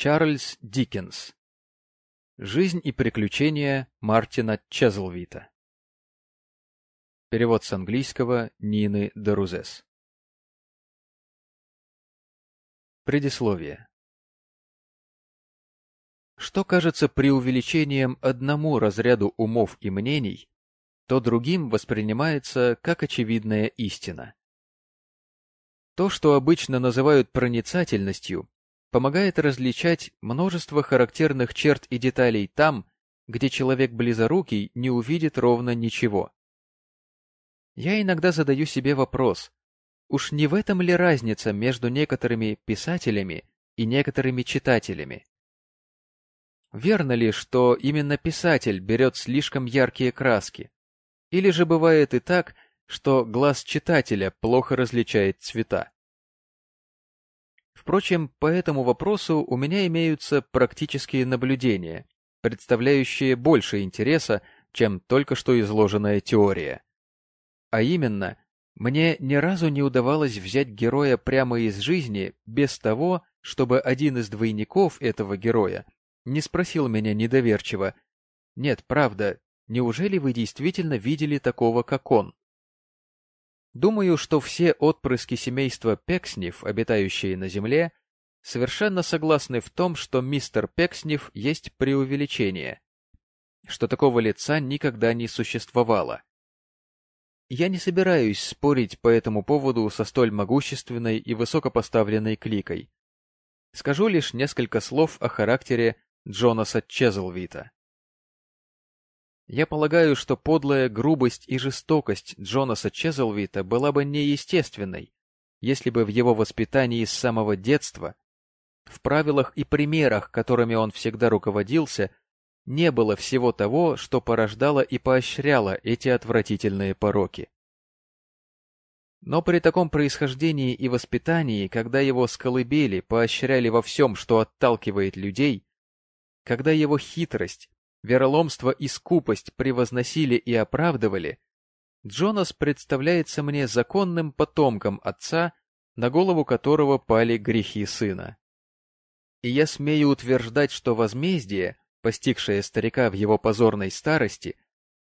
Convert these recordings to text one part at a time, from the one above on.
Чарльз Диккенс. Жизнь и приключения Мартина Чезлвита. Перевод с английского Нины Дерузес. Предисловие. Что кажется преувеличением одному разряду умов и мнений, то другим воспринимается как очевидная истина. То, что обычно называют проницательностью, помогает различать множество характерных черт и деталей там, где человек близорукий не увидит ровно ничего. Я иногда задаю себе вопрос, уж не в этом ли разница между некоторыми писателями и некоторыми читателями? Верно ли, что именно писатель берет слишком яркие краски? Или же бывает и так, что глаз читателя плохо различает цвета? Впрочем, по этому вопросу у меня имеются практические наблюдения, представляющие больше интереса, чем только что изложенная теория. А именно, мне ни разу не удавалось взять героя прямо из жизни без того, чтобы один из двойников этого героя не спросил меня недоверчиво, «Нет, правда, неужели вы действительно видели такого, как он?» Думаю, что все отпрыски семейства Пекснев, обитающие на Земле, совершенно согласны в том, что мистер Пекснев есть преувеличение, что такого лица никогда не существовало. Я не собираюсь спорить по этому поводу со столь могущественной и высокопоставленной кликой. Скажу лишь несколько слов о характере Джонаса Чезлвита. Я полагаю, что подлая грубость и жестокость Джонаса Чезлвита была бы неестественной, если бы в его воспитании с самого детства, в правилах и примерах, которыми он всегда руководился, не было всего того, что порождало и поощряло эти отвратительные пороки. Но при таком происхождении и воспитании, когда его сколыбели, поощряли во всем, что отталкивает людей, когда его хитрость, вероломство и скупость превозносили и оправдывали, Джонас представляется мне законным потомком отца, на голову которого пали грехи сына. И я смею утверждать, что возмездие, постигшее старика в его позорной старости,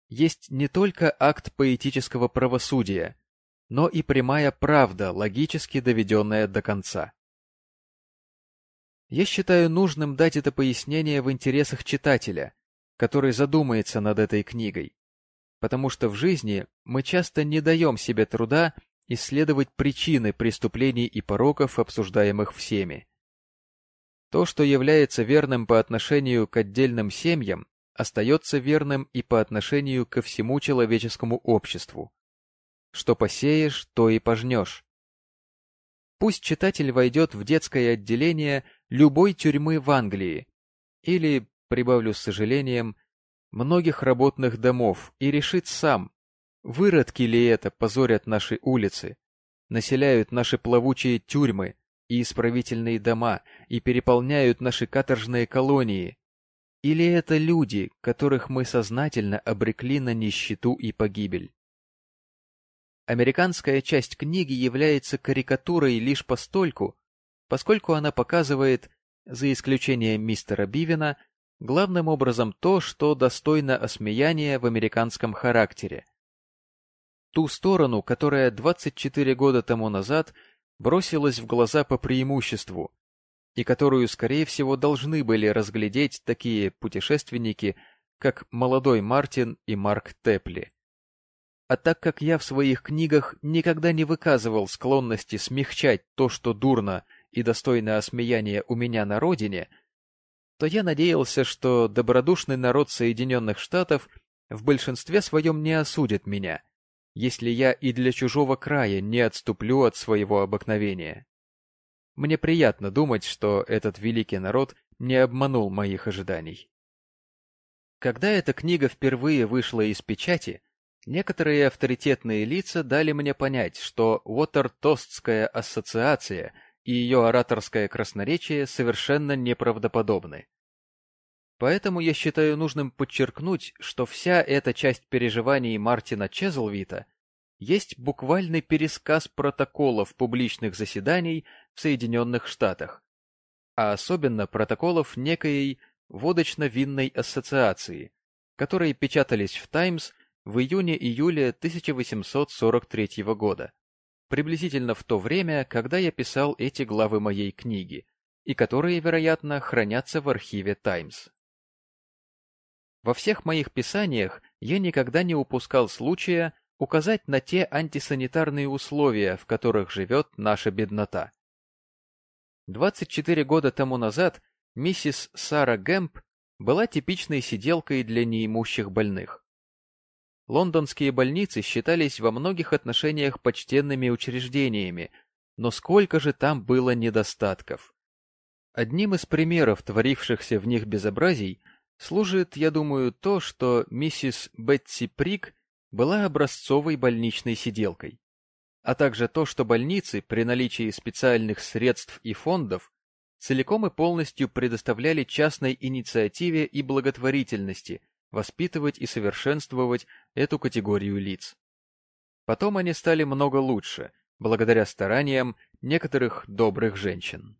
есть не только акт поэтического правосудия, но и прямая правда, логически доведенная до конца. Я считаю нужным дать это пояснение в интересах читателя, который задумается над этой книгой, потому что в жизни мы часто не даем себе труда исследовать причины преступлений и пороков, обсуждаемых всеми. То, что является верным по отношению к отдельным семьям, остается верным и по отношению ко всему человеческому обществу. Что посеешь, то и пожнешь. Пусть читатель войдет в детское отделение любой тюрьмы в Англии или прибавлю с сожалением, многих работных домов и решит сам, выродки ли это позорят наши улицы, населяют наши плавучие тюрьмы и исправительные дома и переполняют наши каторжные колонии, или это люди, которых мы сознательно обрекли на нищету и погибель. Американская часть книги является карикатурой лишь постольку, поскольку она показывает, за исключением мистера Бивена, главным образом то, что достойно осмеяния в американском характере. Ту сторону, которая 24 года тому назад бросилась в глаза по преимуществу, и которую, скорее всего, должны были разглядеть такие путешественники, как молодой Мартин и Марк Тепли. А так как я в своих книгах никогда не выказывал склонности смягчать то, что дурно и достойно осмеяния у меня на родине, то я надеялся, что добродушный народ Соединенных Штатов в большинстве своем не осудит меня, если я и для чужого края не отступлю от своего обыкновения. Мне приятно думать, что этот великий народ не обманул моих ожиданий. Когда эта книга впервые вышла из печати, некоторые авторитетные лица дали мне понять, что Уотертостская ассоциация — и ее ораторское красноречие совершенно неправдоподобны. Поэтому я считаю нужным подчеркнуть, что вся эта часть переживаний Мартина Чезлвита есть буквальный пересказ протоколов публичных заседаний в Соединенных Штатах, а особенно протоколов некой водочно-винной ассоциации, которые печатались в «Таймс» в июне-июле 1843 года, приблизительно в то время, когда я писал эти главы моей книги, и которые, вероятно, хранятся в архиве «Таймс». Во всех моих писаниях я никогда не упускал случая указать на те антисанитарные условия, в которых живет наша беднота. 24 года тому назад миссис Сара Гэмп была типичной сиделкой для неимущих больных. Лондонские больницы считались во многих отношениях почтенными учреждениями, но сколько же там было недостатков. Одним из примеров творившихся в них безобразий служит, я думаю, то, что миссис Бетси Прик была образцовой больничной сиделкой, а также то, что больницы при наличии специальных средств и фондов целиком и полностью предоставляли частной инициативе и благотворительности воспитывать и совершенствовать эту категорию лиц. Потом они стали много лучше, благодаря стараниям некоторых добрых женщин.